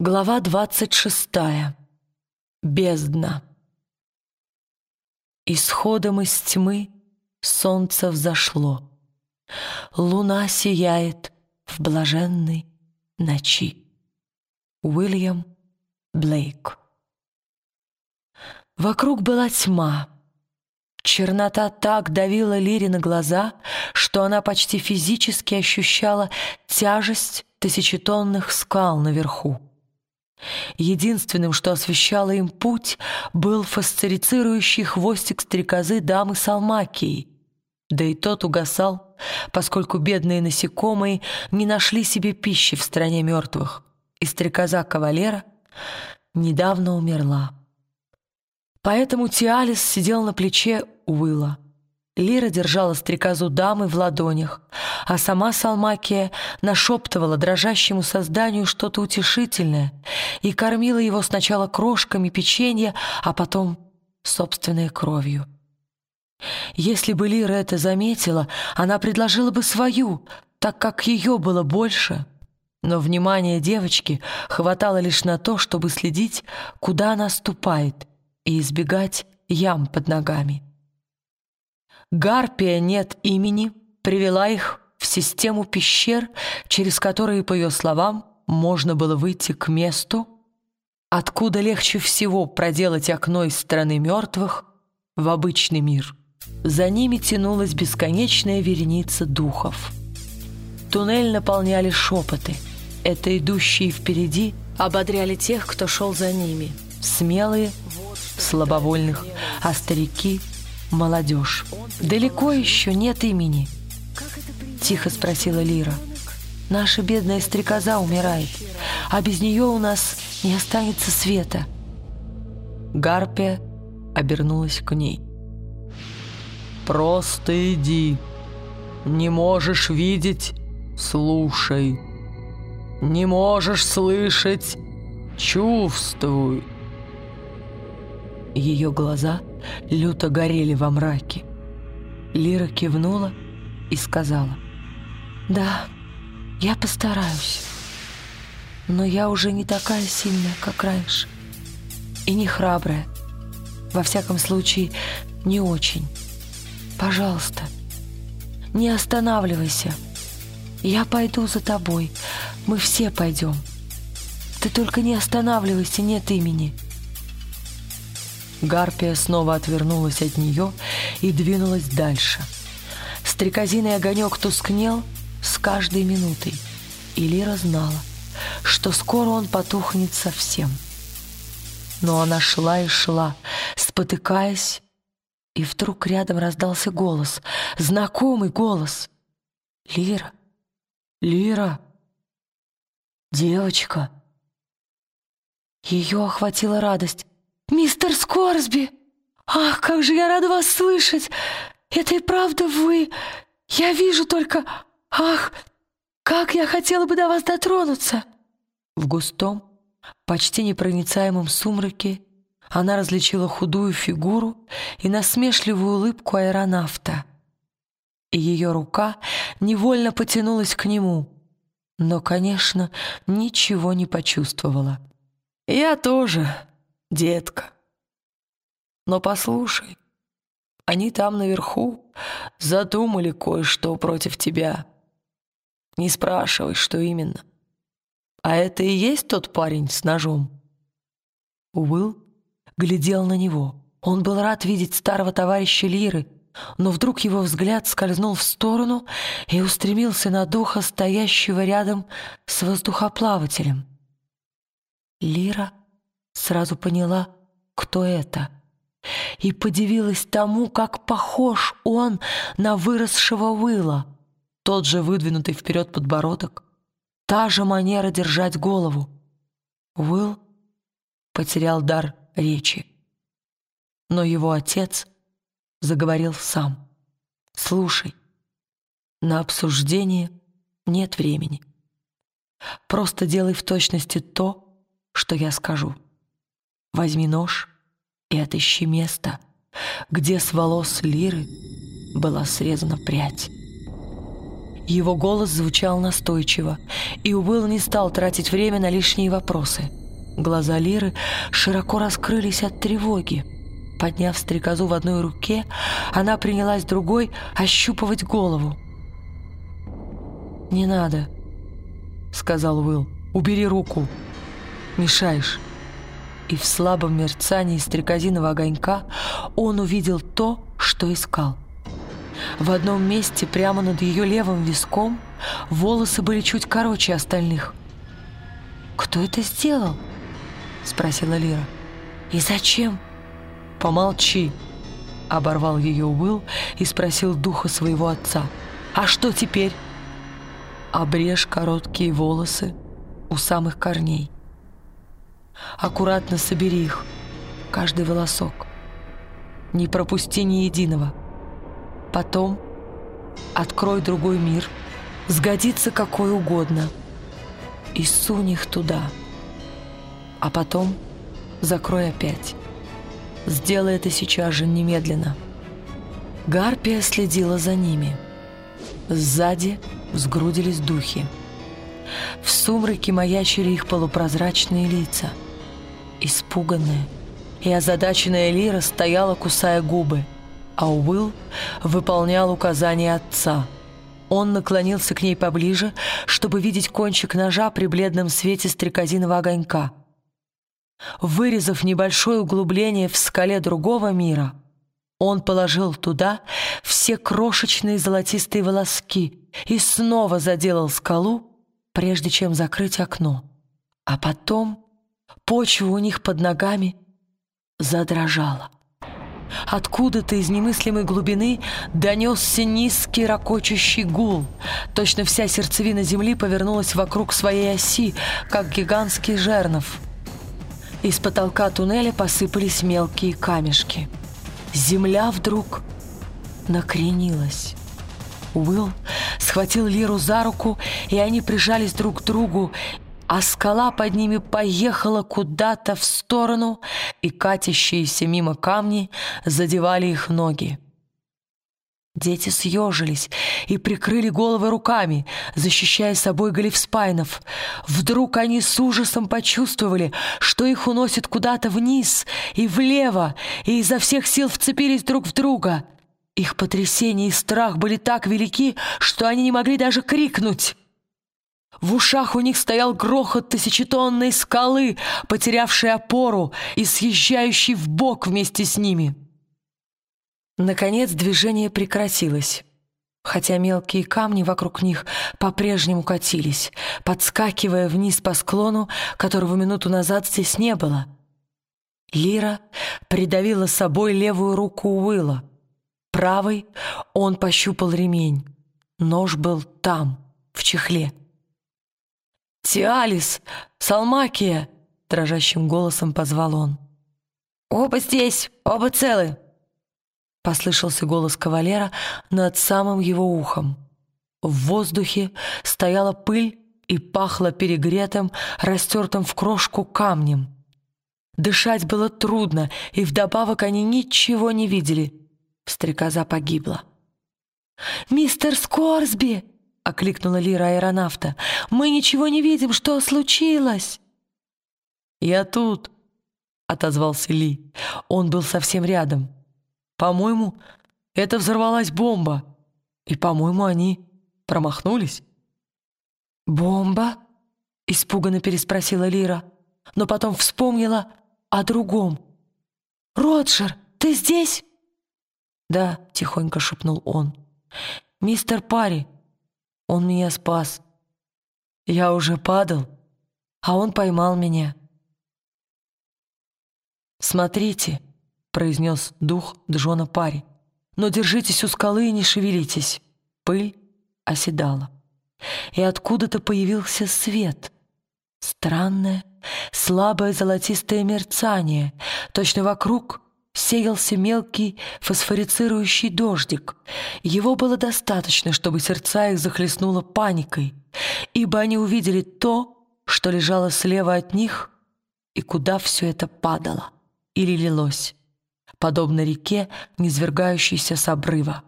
Глава двадцать шестая. Бездна. Исходом из тьмы солнце взошло. Луна сияет в блаженной ночи. Уильям Блейк. Вокруг была тьма. Чернота так давила Лире на глаза, что она почти физически ощущала тяжесть тысячетонных скал наверху. Единственным, что освещало им путь, был фосфорицирующий хвостик стрекозы дамы Салмакии. Да и тот угасал, поскольку бедные насекомые не нашли себе пищи в стране мертвых, и стрекоза кавалера недавно умерла. Поэтому Тиалис сидел на плече Уилла. Лира держала стрекозу дамы в ладонях, а сама Салмакия нашептывала дрожащему созданию что-то утешительное и кормила его сначала крошками печенья, а потом собственной кровью. Если бы Лира это заметила, она предложила бы свою, так как ее было больше. Но внимание девочки хватало лишь на то, чтобы следить, куда она ступает, и избегать ям под ногами. Гарпия нет имени привела их в систему пещер, через которые, по ее словам, можно было выйти к месту, откуда легче всего проделать окно из страны мертвых в обычный мир. За ними тянулась бесконечная вереница духов. Туннель наполняли шепоты. Это идущие впереди ободряли тех, кто шел за ними. Смелые, слабовольных, а старики — молодежь. «Далеко еще нет имени?» — тихо спросила Лира. «Наша бедная стрекоза умирает, а без нее у нас не останется света». Гарпия обернулась к ней. «Просто иди. Не можешь видеть — слушай. Не можешь слышать — чувствуй». Ее глаза люто горели во мраке. Лира кивнула и сказала, «Да, я постараюсь, но я уже не такая сильная, как раньше, и не храбрая, во всяком случае, не очень. Пожалуйста, не останавливайся, я пойду за тобой, мы все пойдем. Ты только не останавливайся, нет имени». Гарпия снова отвернулась от нее и двинулась дальше. Стрекозиный огонек тускнел с каждой минутой, и Лира знала, что скоро он потухнет совсем. Но она шла и шла, спотыкаясь, и вдруг рядом раздался голос, знакомый голос. «Лира! Лира! Девочка!» Ее охватила радость. «Мистер Скорсби! Ах, как же я рада вас слышать! Это и правда вы! Я вижу только... Ах, как я хотела бы до вас дотронуться!» В густом, почти непроницаемом сумраке она различила худую фигуру и насмешливую улыбку аэронавта. И ее рука невольно потянулась к нему, но, конечно, ничего не почувствовала. «Я тоже», детка. Но послушай, они там наверху задумали кое-что против тебя. Не спрашивай, что именно. А это и есть тот парень с ножом?» Уилл глядел на него. Он был рад видеть старого товарища Лиры, но вдруг его взгляд скользнул в сторону и устремился на духа, стоящего рядом с воздухоплавателем. Лира сразу поняла, кто это, и подивилась тому, как похож он на выросшего выла. Тот же выдвинутый вперед подбородок, та же манера держать голову. Уилл потерял дар речи. Но его отец заговорил сам. «Слушай, на обсуждение нет времени. Просто делай в точности то, что я скажу». Возьми нож и отыщи место, где с волос лиры была срезана прядь. Его голос звучал настойчиво, и Уилл не стал тратить время на лишние вопросы. Глаза Лиры широко раскрылись от тревоги. Подняв стрекозу в одной руке, она принялась другой ощупывать голову. «Не надо», — сказал Уилл. «Убери руку. Мешаешь». И в слабом мерцании стрекозиного огонька он увидел то, что искал — в одном месте, прямо над ее левым виском, волосы были чуть короче остальных. «Кто это сделал?» — спросила Лира. «И зачем?» «Помолчи!» — оборвал ее Уилл и спросил духа своего отца. «А что теперь?» «Обрежь короткие волосы у самых корней. Аккуратно собери их, каждый волосок. Не пропусти ни единого». Потом открой другой мир, сгодится какой угодно, и сунь их туда. А потом закрой опять. Сделай это сейчас же, немедленно. Гарпия следила за ними. Сзади сгрудились духи. В сумраке маячили их полупрозрачные лица. Испуганная и озадаченная Лира стояла, кусая губы – а Уилл выполнял указания отца. Он наклонился к ней поближе, чтобы видеть кончик ножа при бледном свете стрекозиного огонька. Вырезав небольшое углубление в скале другого мира, он положил туда все крошечные золотистые волоски и снова заделал скалу, прежде чем закрыть окно. А потом почва у них под ногами задрожала. Откуда-то из немыслимой глубины донесся низкий ракочущий гул. Точно вся сердцевина земли повернулась вокруг своей оси, как гигантский жернов. Из потолка туннеля посыпались мелкие камешки. Земля вдруг накренилась. Уилл схватил Лиру за руку, и они прижались друг к другу, а скала под ними поехала куда-то в сторону, и катящиеся мимо камни задевали их ноги. Дети съежились и прикрыли головы руками, защищая собой Галифспайнов. Вдруг они с ужасом почувствовали, что их уносит куда-то вниз и влево, и изо всех сил вцепились друг в друга. Их потрясение и страх были так велики, что они не могли даже крикнуть. В ушах у них стоял грохот тысячетонной скалы, потерявшей опору и съезжающей в бок вместе с ними. Наконец движение прекратилось, хотя мелкие камни вокруг них по-прежнему катились, подскакивая вниз по склону, которого минуту назад здесь не было. Лира придавила собой левую руку Уилла. Правой он пощупал ремень. Нож был там, в чехле. «Тиалис! Салмакия!» — дрожащим голосом позвал он. «Оба здесь! Оба целы!» Послышался голос кавалера над самым его ухом. В воздухе стояла пыль и пахло перегретым, растертым в крошку камнем. Дышать было трудно, и вдобавок они ничего не видели. Стрекоза погибла. «Мистер Скорсби!» — окликнула Лира аэронавта. «Мы ничего не видим. Что случилось?» «Я тут», — отозвался Ли. Он был совсем рядом. «По-моему, это взорвалась бомба. И, по-моему, они промахнулись». «Бомба?» — испуганно переспросила Лира, но потом вспомнила о другом. «Роджер, ты здесь?» «Да», — тихонько шепнул он. «Мистер Парри, он меня спас. Я уже падал, а он поймал меня. «Смотрите», — произнес дух Джона Пари, «но держитесь у скалы и не шевелитесь». Пыль оседала. И откуда-то появился свет. Странное, слабое золотистое мерцание. Точно вокруг сеялся мелкий фосфорицирующий дождик. Его было достаточно, чтобы сердца их захлестнуло паникой, ибо они увидели то, что лежало слева от них, и куда все это падало или лилось, подобно реке, низвергающейся с обрыва.